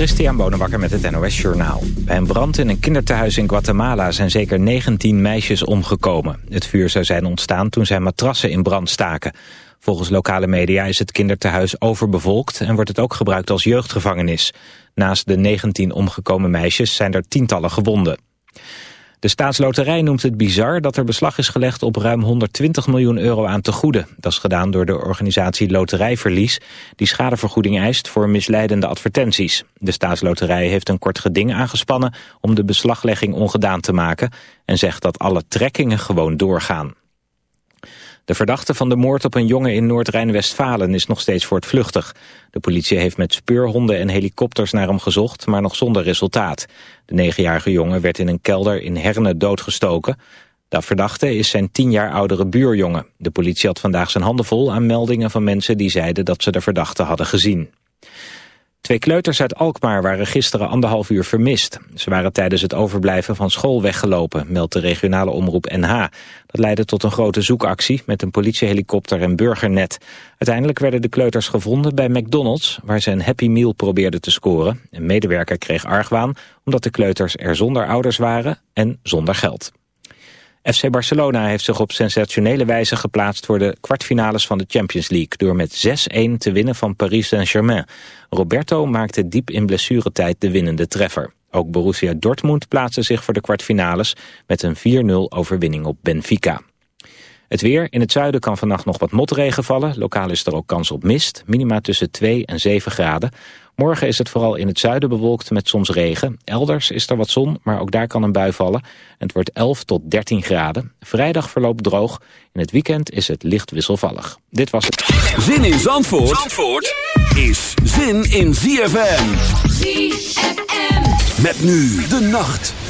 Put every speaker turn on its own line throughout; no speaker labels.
Christian Bonenbakker met het NOS Journaal. Bij een brand in een kinderthuis in Guatemala zijn zeker 19 meisjes omgekomen. Het vuur zou zijn ontstaan toen zij matrassen in brand staken. Volgens lokale media is het kinderthuis overbevolkt en wordt het ook gebruikt als jeugdgevangenis. Naast de 19 omgekomen meisjes zijn er tientallen gewonden. De staatsloterij noemt het bizar dat er beslag is gelegd op ruim 120 miljoen euro aan tegoeden. Dat is gedaan door de organisatie Loterijverlies, die schadevergoeding eist voor misleidende advertenties. De staatsloterij heeft een kort geding aangespannen om de beslaglegging ongedaan te maken en zegt dat alle trekkingen gewoon doorgaan. De verdachte van de moord op een jongen in Noord-Rijn-Westfalen is nog steeds voortvluchtig. De politie heeft met speurhonden en helikopters naar hem gezocht, maar nog zonder resultaat. De negenjarige jongen werd in een kelder in Herne doodgestoken. De verdachte is zijn tien jaar oudere buurjongen. De politie had vandaag zijn handen vol aan meldingen van mensen die zeiden dat ze de verdachte hadden gezien. Twee kleuters uit Alkmaar waren gisteren anderhalf uur vermist. Ze waren tijdens het overblijven van school weggelopen, meldt de regionale omroep NH. Dat leidde tot een grote zoekactie met een politiehelikopter en burgernet. Uiteindelijk werden de kleuters gevonden bij McDonald's, waar ze een Happy Meal probeerden te scoren. Een medewerker kreeg argwaan omdat de kleuters er zonder ouders waren en zonder geld. FC Barcelona heeft zich op sensationele wijze geplaatst voor de kwartfinales van de Champions League door met 6-1 te winnen van Paris Saint-Germain. Roberto maakte diep in blessuretijd de winnende treffer. Ook Borussia Dortmund plaatste zich voor de kwartfinales met een 4-0 overwinning op Benfica. Het weer. In het zuiden kan vannacht nog wat motregen vallen. Lokaal is er ook kans op mist. Minima tussen 2 en 7 graden. Morgen is het vooral in het zuiden bewolkt met soms regen. Elders is er wat zon, maar ook daar kan een bui vallen. Het wordt 11 tot 13 graden. Vrijdag verloopt droog. In het weekend is het licht wisselvallig. Dit was het.
Zin in Zandvoort, Zandvoort is zin in ZFM. ZFM. Met nu de nacht.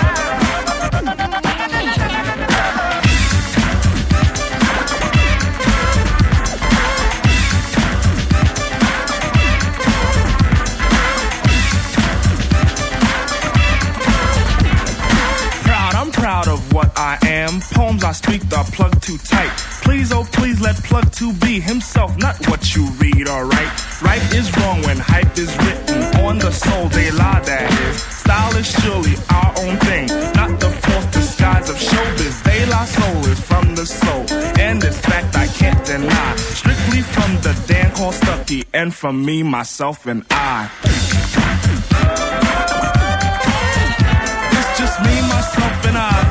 am. Poems I speak the plug too tight. Please, oh please, let plug two be himself, not what you read, alright? Right is wrong when hype is written on the soul, they lie, that is. Style is surely our own thing, not the false disguise of showbiz. They lie soul is from the soul, and this fact I can't deny. Strictly from the Dan called Stucky, and from me, myself, and I. It's just me, myself, and I.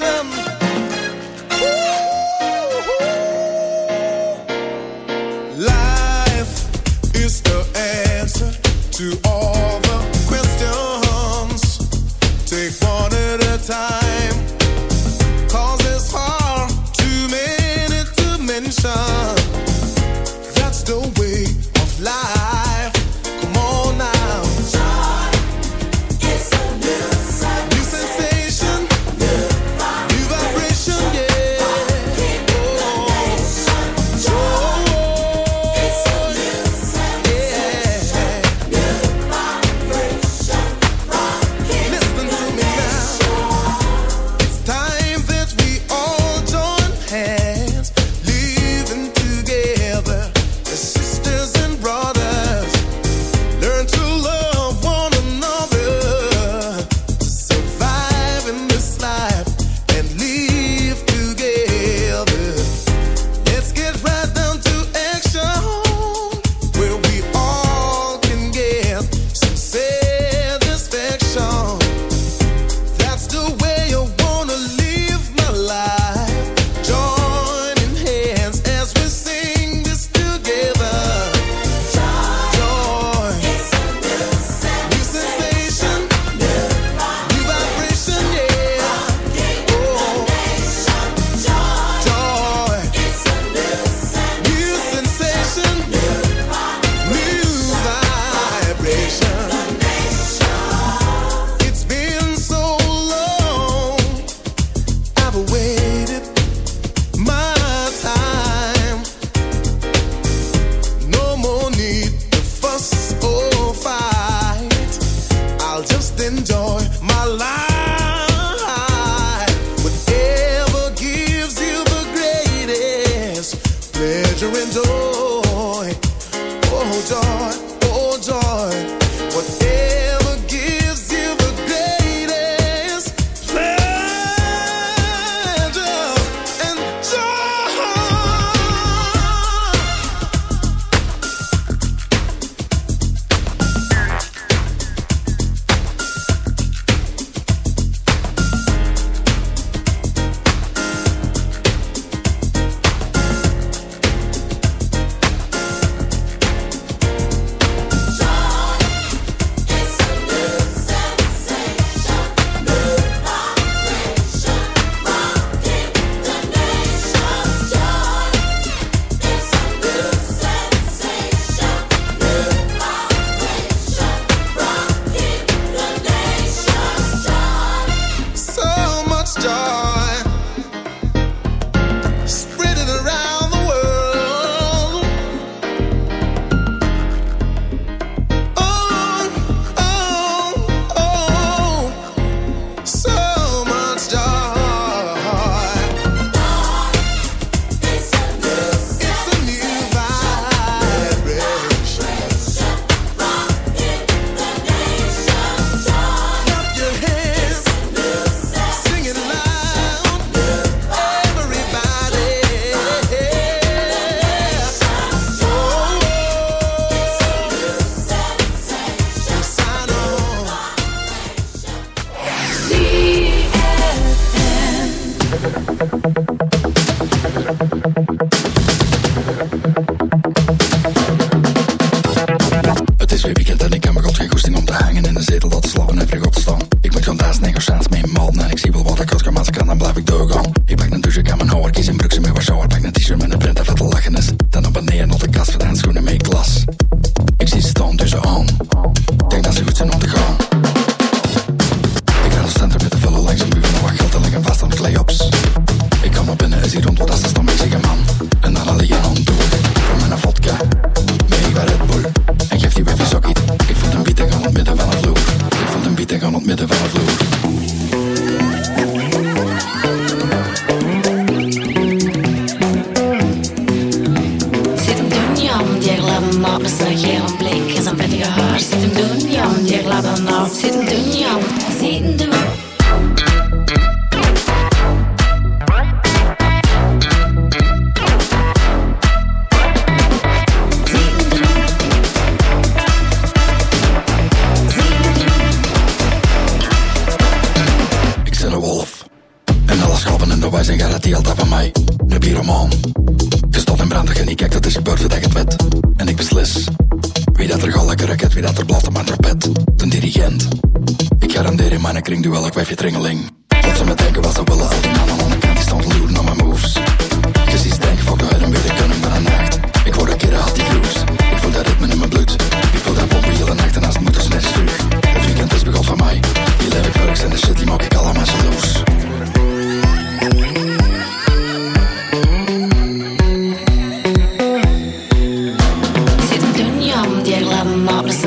En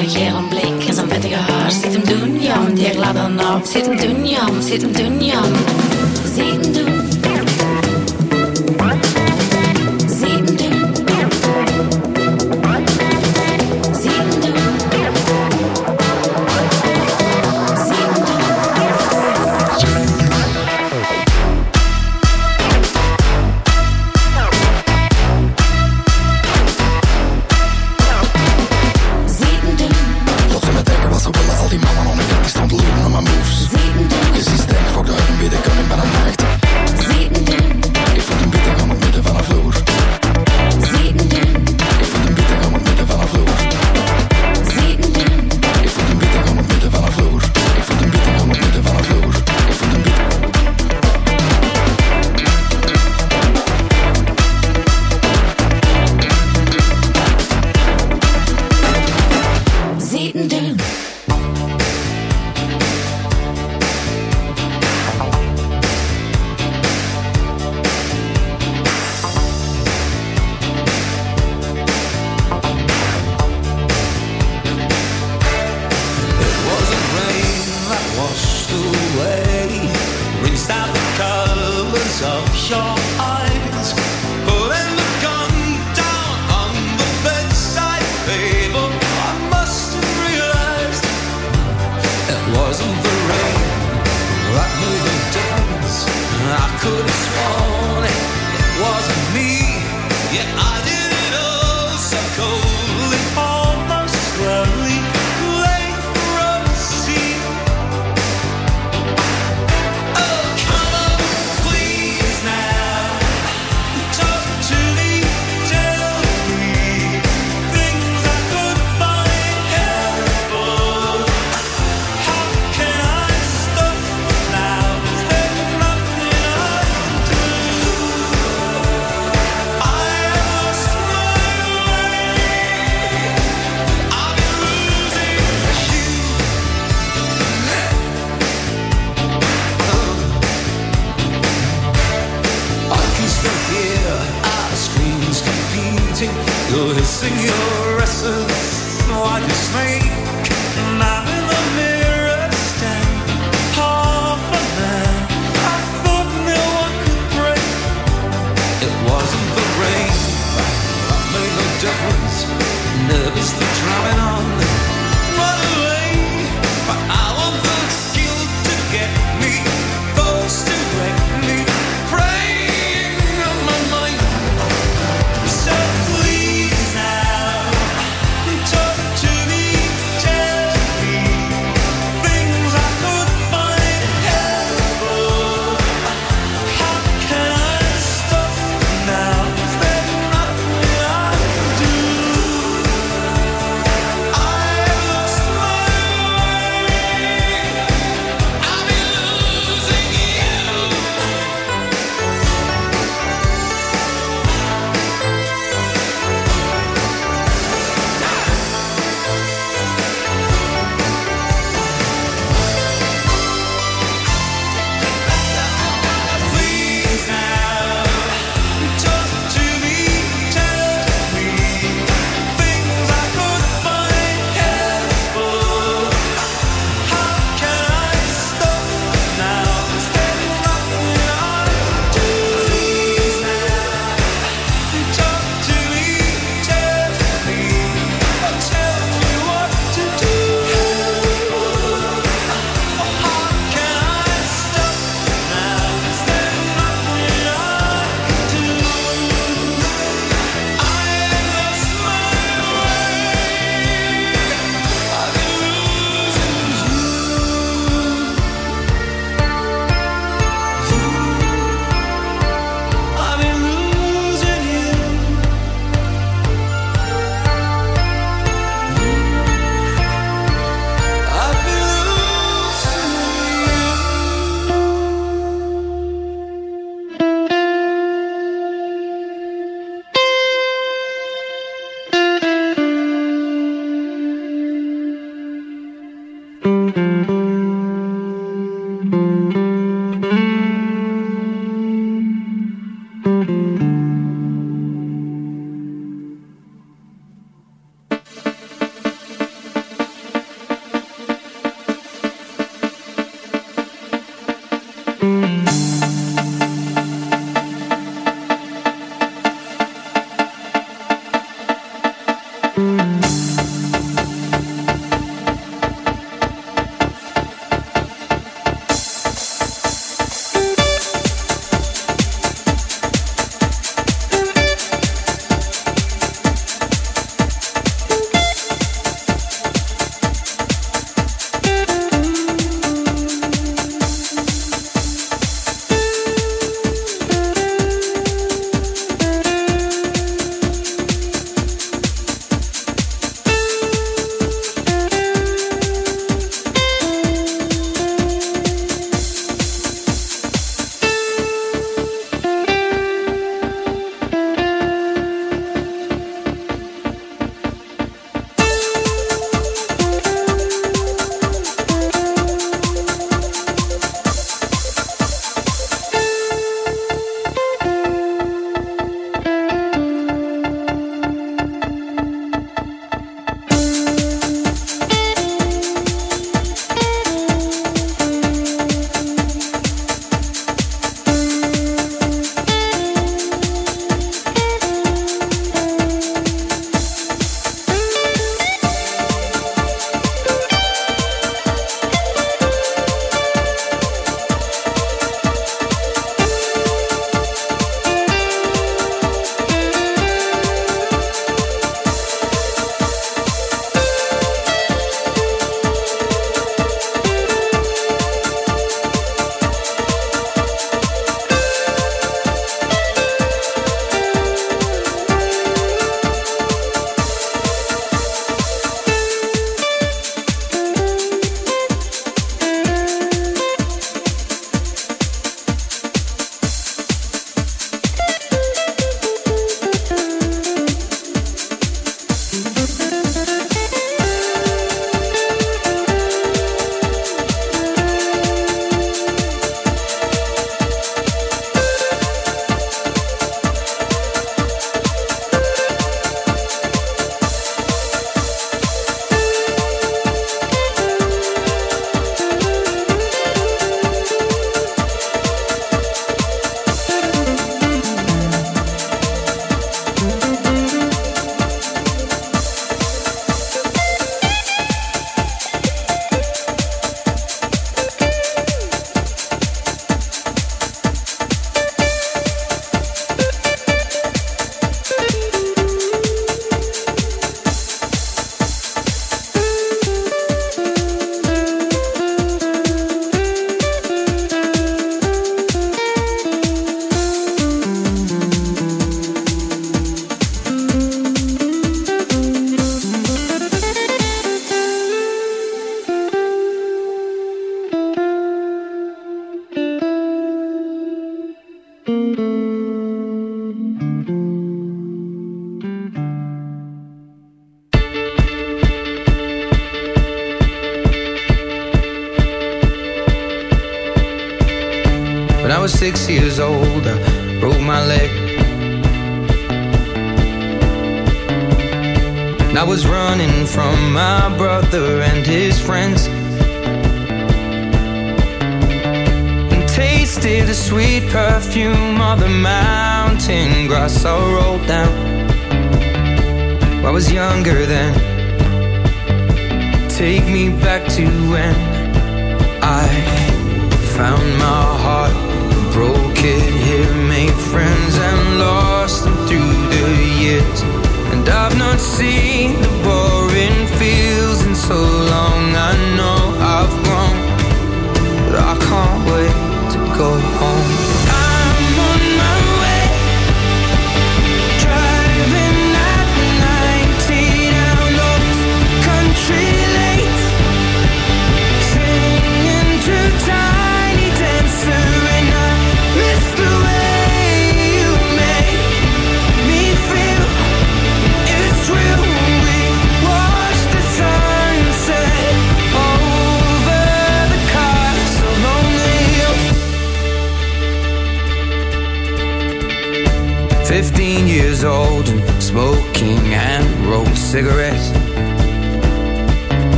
ik een
blik en zijn vettige haar. Zit hem doen, jam, die ik laat dan naam. Zit hem doen, jam, zit hem doen, jam. Zit hem doen.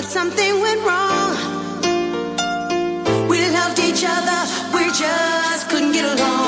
but something went wrong. We loved each other, we just couldn't get along.